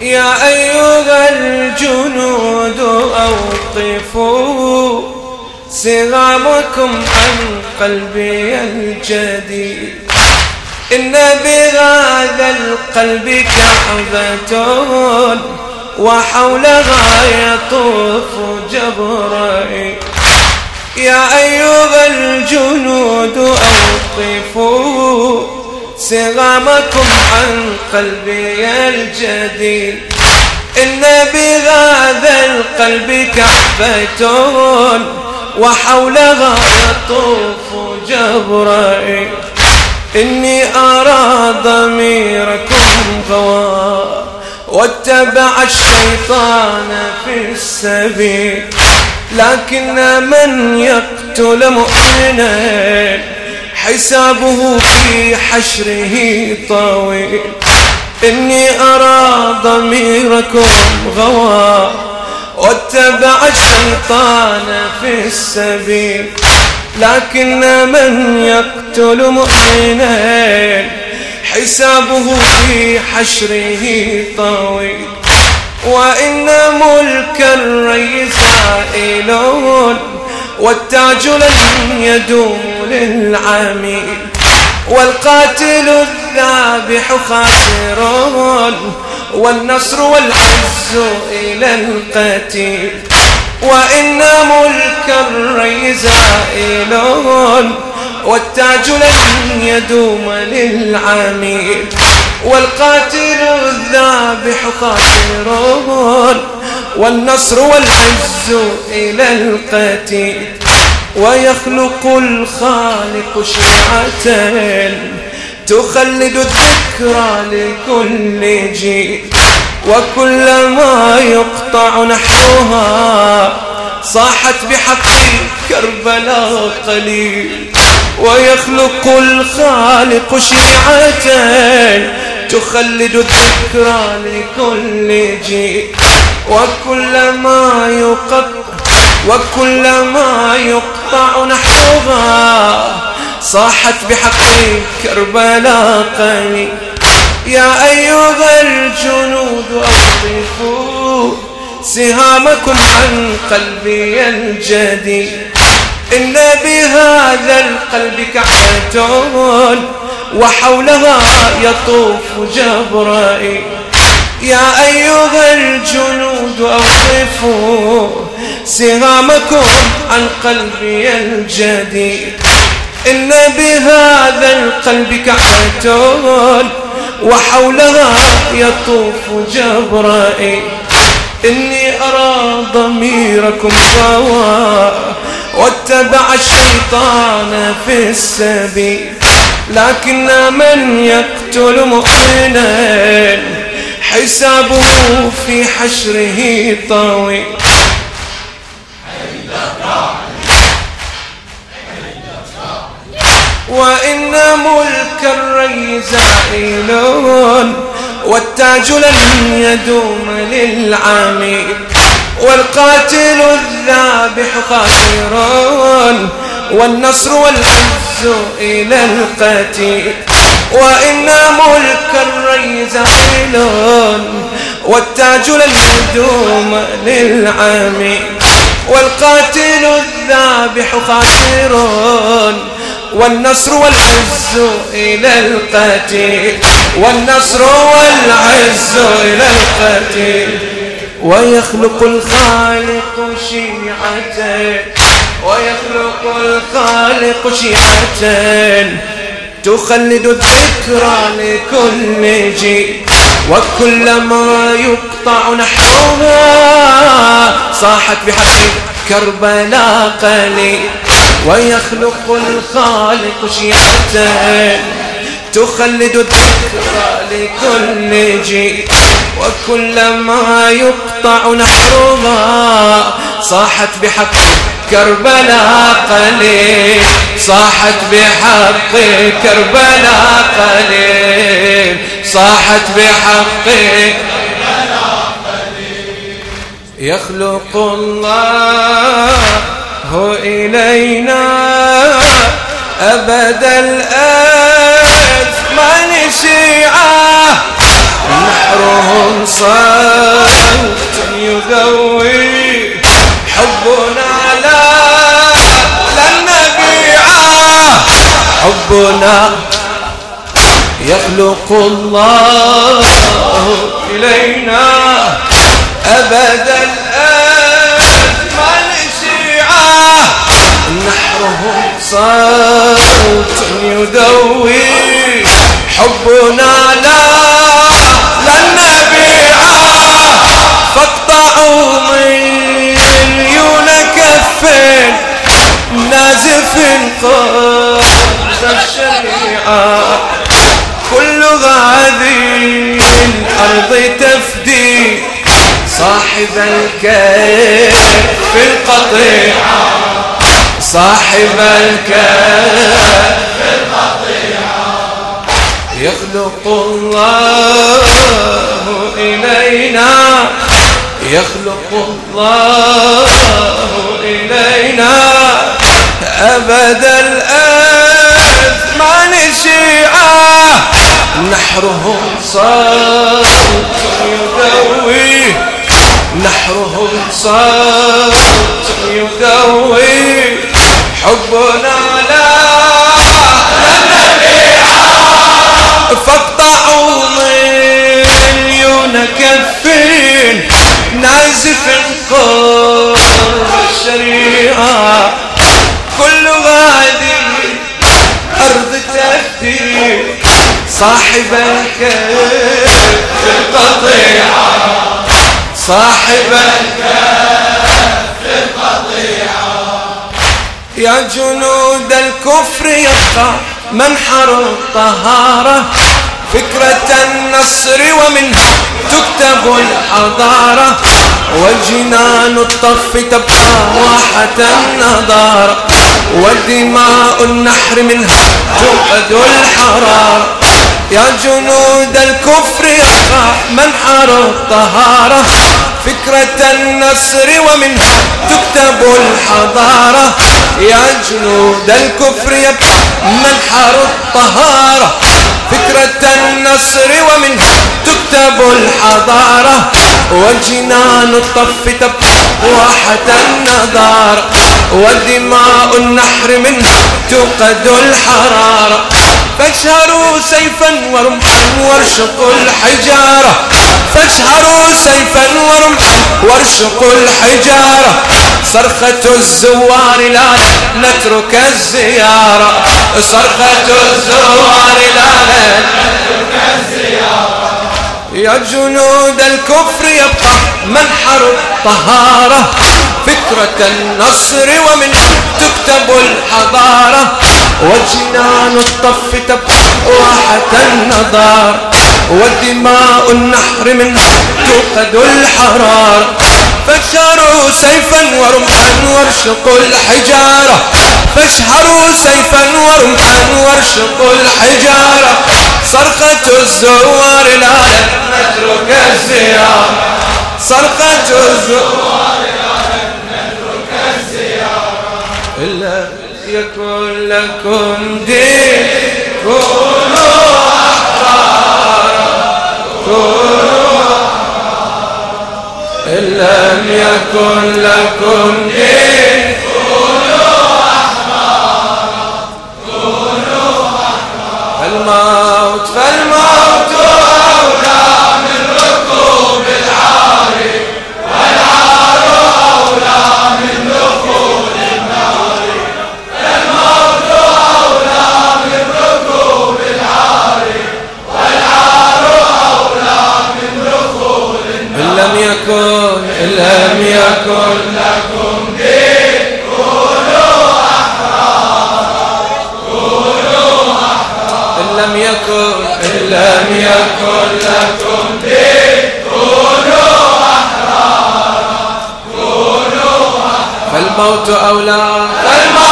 يا أيها الجنود أوقفوا سغامكم عن قلبي الجديد. إن بهذا القلب كعبة وحولها يطوف جبرائيل. يا أيها الجنود أوقفوا سغامكم عن قلبي الجديد. إن بهذا القلب كعبة وحولها يطوف جبرائيل إني أرى ضميركم غوى واتبع الشيطان في السبيل. لكن من يقتل مؤمنا حسابه في حشره طويل إني أرى ضميركم غوى. واتبع الشيطان في السبيل. لكن من يقتل مؤمنا؟ حسابه في حشره طويل وإن ملك الري سائل والتاج لن يدوم. للعميل والقاتل الذابح خاسر والنصر والعز إلى القتيل وإن ملك الري زائل والتاج لن يدوم للعميل والقاتل الذابح خاسر والنصر والعز إلى القتيل ويخلق الخالق شيعة تخلد الذكرى لكل جيل وكلما يقطع نحوها صاحت بحق كربلاء قليل ويخلق الخالق شيعة تخلد الذكرى لكل جيل وكلما يقطع وكلما يقطع نحوها. صاحت بحق كربلاء قليل يا أيها الجنود أطفوا سهامكم عن قلبي الجديد. إن بهذا القلب كعبة وحولها يطوف جبرائيل. يا أيها الجنود أوقفوا سهامكم عن قلبي الجديد. إن بهذا القلب كعبة وحولها يطوف جبرائيل إني أرى ضميركم غوى واتبع الشيطان في السبيل. لكن من يقتل مؤمنا؟ حسابه في حشره طويل. وإن ملك الري زائل والتاج لن يدوم للعميد والقاتل الذابح خاسر والنصر والعز إلى القتيل وإن ملك الري زائل والتاج لن يدوم للعميد والقاتل الذابح خاسر والنصر والعز إلى القتيل. والنصر والعز إلى القتيل. ويخلق الخالق شيعة ويخلق الخالق شيعة تخلد الذكرى لكل جيل. وكلما يقطع نحوها صاحت بحق كربلاء قليل. ويخلق الخالق شيعة تخلد الذكرى لكل جيل وكلما يقطع نحرها صاحت بحق كربلاء قليل. صاحت بحق كربلاء قليل. صاحت بحق يخلق الله إلينا أبد الأزمان شيعة نحرهم صوت يدوي حبنا لا لن نبيعه. حبنا يخلق الله إلينا أبدا يدوي حبنا لا لن نبيعه فاقطعوا مليون كفين نازف قرب الشريعة. كل هذه الأرض تفدي صاحب الكيف في القطيعة. صاحب الكيف يخلق الله إلينا يخلق الله إلينا أبد الأزمان شيعة. نحرهم صوت يدوي. نحرهم صوت يدوي. حبنا قرب الشريعة كل هذه أرض تفتي صاحب الكيف في القطيعة. صاحب الكيف في القطيعة. يا جنود الكفر يبقى منحر الطهارة. فكرة النصر ومنها تكتب الحضارة وجنان الطف تبقى واحة النضارة ودماء النحر منها توقد الحرارة. يا جنود الكفر يبقى منحر الطهارة فكرة النصر ومنها تكتب الحضارة. يا جنود الكفر يبقى منحر الطهارة. فكرة النصر ومنها تكتب الحضارة وجنان الطف تبقى واحة النضارة ودماء النحر منها توقد الحرارة فاشهروا سيفا ورمحا وارشقوا الحجارة فاشهروا سيفا ورمحا وارشقوا الحجارة صرخة الزوار لا نترك الزيارة. صرخة الزوار لا نترك الزيارة. يا جنود الكفر يبقى منحر الطهارة. فكرة النصر ومن تكتب الحضارة. وجنان الطف تبقى واحة النضار ودماء النحر منها توقد الحرارة. فاشهروا سيفا ورمحا وارشقوا الحجارة. فاشهروا سيفا ورمحا وارشقوا الحجارة. صرخة الزوار لا نترك الزيارة. صرخة الزوار لا نترك الزيارة. إلا يكن لكم دين كونوا لم يكن لكم دين لم يكن إن لم يكن لكم دين كونوا أحرارا كونوا أحرارا فالموت أولى. فالموت